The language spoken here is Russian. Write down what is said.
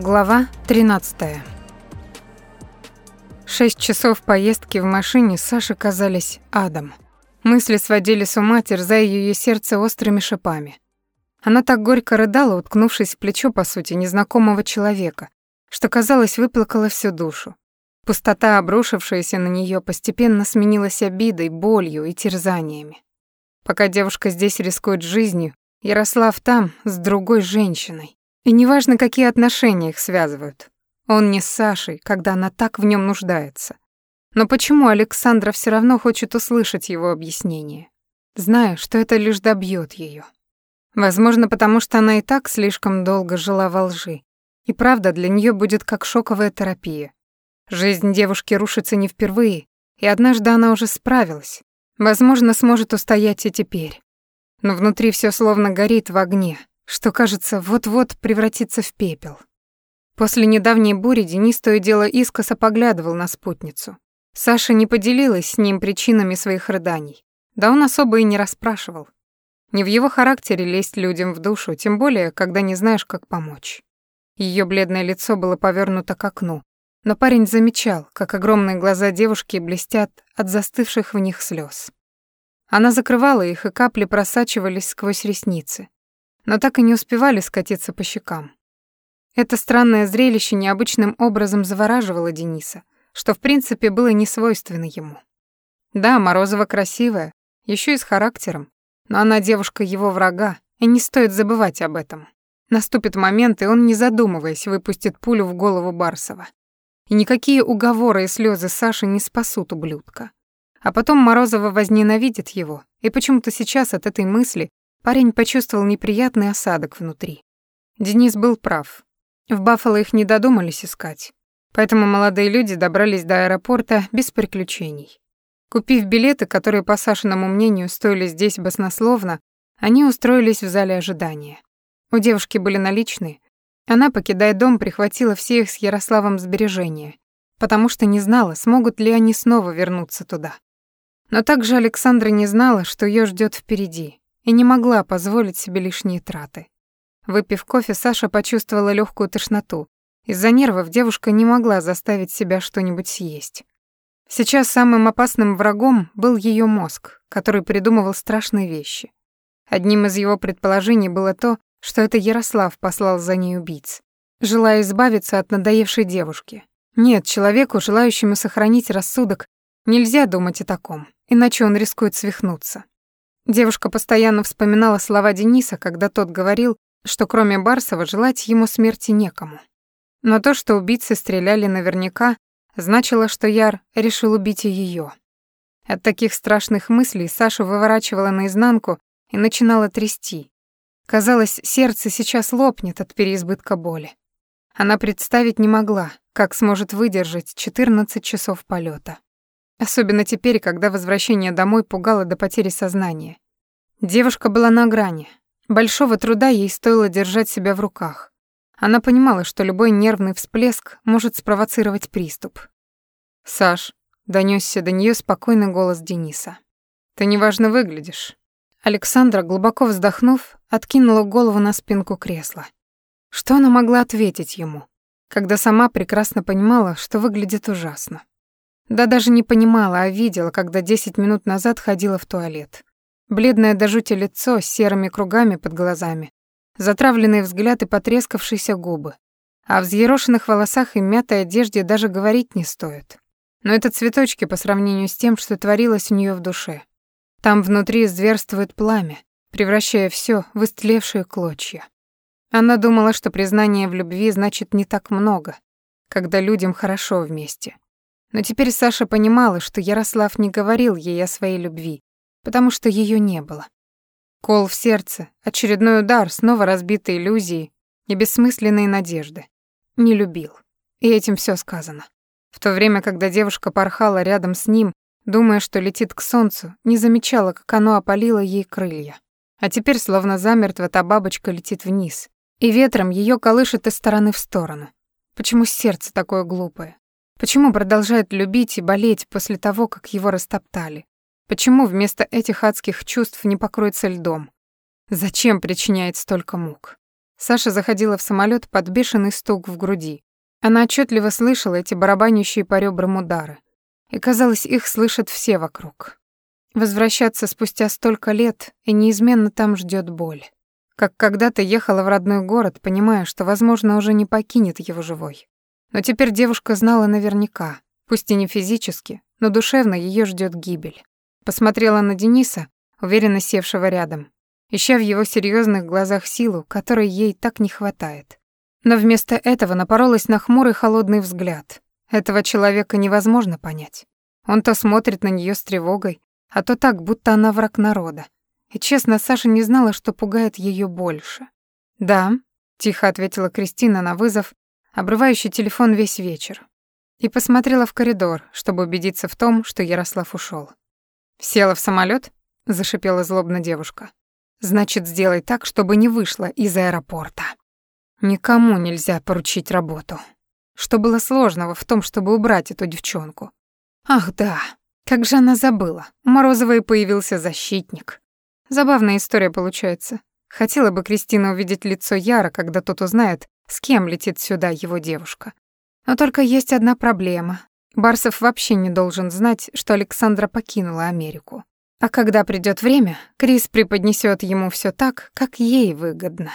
Глава 13. Шесть часов поездки в машине Саше казались адом. Мысли сводили с ума, терзая ее сердце острыми шипами. Она так горько рыдала, уткнувшись в плечо, по сути, незнакомого человека, что, казалось, выплакала всю душу. Пустота, обрушившаяся на нее, постепенно сменилась обидой, болью и терзаниями. Пока девушка здесь рискует жизнью, Ярослав там, с другой женщиной. И неважно, какие отношения их связывают. Он не с Сашей, когда она так в нем нуждается. Но почему Александра все равно хочет услышать его объяснение, зная, что это лишь добьет ее? Возможно, потому что она и так слишком долго жила во лжи. И правда для нее будет как шоковая терапия. Жизнь девушки рушится не впервые, и однажды она уже справилась. Возможно, сможет устоять и теперь. Но внутри все словно горит в огне, что, кажется, вот-вот превратится в пепел. После недавней бури Денис то и дело искоса поглядывал на спутницу. Саша не поделилась с ним причинами своих рыданий. Да он особо и не расспрашивал. Не в его характере лезть людям в душу, тем более, когда не знаешь, как помочь. Ее бледное лицо было повернуто к окну, но парень замечал, как огромные глаза девушки блестят от застывших в них слез. Она закрывала их, и капли просачивались сквозь ресницы но так и не успевали скатиться по щекам. Это странное зрелище необычным образом завораживало Дениса, что в принципе было не свойственно ему. Да, Морозова красивая, еще и с характером, но она девушка его врага, и не стоит забывать об этом. Наступит момент, и он, не задумываясь, выпустит пулю в голову Барсова. И никакие уговоры и слезы Саши не спасут ублюдка. А потом Морозова возненавидит его, и почему-то сейчас от этой мысли Парень почувствовал неприятный осадок внутри. Денис был прав. В Баффало их не додумались искать. Поэтому молодые люди добрались до аэропорта без приключений. Купив билеты, которые, по Сашиному мнению, стоили здесь баснословно, они устроились в зале ожидания. У девушки были наличные. Она, покидая дом, прихватила все их с Ярославом сбережения, потому что не знала, смогут ли они снова вернуться туда. Но также Александра не знала, что ее ждет впереди, и не могла позволить себе лишние траты. Выпив кофе, Саша почувствовала легкую тошноту. Из-за нервов девушка не могла заставить себя что-нибудь съесть. Сейчас самым опасным врагом был ее мозг, который придумывал страшные вещи. Одним из его предположений было то, что это Ярослав послал за ней убийц, желая избавиться от надоевшей девушки. Нет, человеку, желающему сохранить рассудок, нельзя думать о таком, иначе он рискует свихнуться. Девушка постоянно вспоминала слова Дениса, когда тот говорил, что кроме Барсова желать ему смерти некому. Но то, что убийцы стреляли наверняка, значило, что Яр решил убить и её. От таких страшных мыслей Сашу выворачивала наизнанку и начинала трясти. Казалось, сердце сейчас лопнет от переизбытка боли. Она представить не могла, как сможет выдержать 14 часов полета. Особенно теперь, когда возвращение домой пугало до потери сознания. Девушка была на грани. Большого труда ей стоило держать себя в руках. Она понимала, что любой нервный всплеск может спровоцировать приступ. «Саш», — донёсся до неё спокойный голос Дениса. «Ты неважно выглядишь». Александра, глубоко вздохнув, откинула голову на спинку кресла. Что она могла ответить ему, когда сама прекрасно понимала, что выглядит ужасно? Да даже не понимала, а видела, когда 10 минут назад ходила в туалет. Бледное до жути лицо с серыми кругами под глазами, затравленный взгляд и потрескавшиеся губы. О взъерошенных волосах и мятой одежде даже говорить не стоит. Но это цветочки по сравнению с тем, что творилось у нее в душе. Там внутри зверствует пламя, превращая все в истлевшие клочья. Она думала, что признание в любви значит не так много, когда людям хорошо вместе. Но теперь Саша понимала, что Ярослав не говорил ей о своей любви, потому что ее не было. Кол в сердце, очередной удар, снова разбитые иллюзии и бессмысленные надежды. Не любил. И этим все сказано. В то время, когда девушка порхала рядом с ним, думая, что летит к солнцу, не замечала, как оно опалило ей крылья. А теперь, словно замертво, та бабочка летит вниз, и ветром ее колышет из стороны в сторону. Почему сердце такое глупое? Почему продолжает любить и болеть после того, как его растоптали? Почему вместо этих адских чувств не покроется льдом? Зачем причиняет столько мук? Саша заходила в самолет под бешеный стук в груди. Она отчетливо слышала эти барабанящие по ребрам удары. И, казалось, их слышат все вокруг. Возвращаться спустя столько лет, и неизменно там ждет боль. Как когда-то ехала в родной город, понимая, что, возможно, уже не покинет его живой. Но теперь девушка знала наверняка, пусть и не физически, но душевно ее ждет гибель. Посмотрела на Дениса, уверенно севшего рядом, ища в его серьезных глазах силу, которой ей так не хватает. Но вместо этого напоролась на хмурый холодный взгляд. Этого человека невозможно понять. Он то смотрит на нее с тревогой, а то так, будто она враг народа. И честно, Саша не знала, что пугает ее больше. «Да», — тихо ответила Кристина на вызов, обрывающий телефон весь вечер. И посмотрела в коридор, чтобы убедиться в том, что Ярослав ушел. «Села в самолет? зашипела злобно девушка. «Значит, сделай так, чтобы не вышла из аэропорта». Никому нельзя поручить работу. Что было сложного в том, чтобы убрать эту девчонку? Ах да, как же она забыла. У Морозовой появился защитник. Забавная история получается. Хотела бы Кристина увидеть лицо Яра, когда тот узнает, с кем летит сюда его девушка. Но только есть одна проблема. Барсов вообще не должен знать, что Александра покинула Америку. А когда придёт время, Крис преподнесёт ему всё так, как ей выгодно.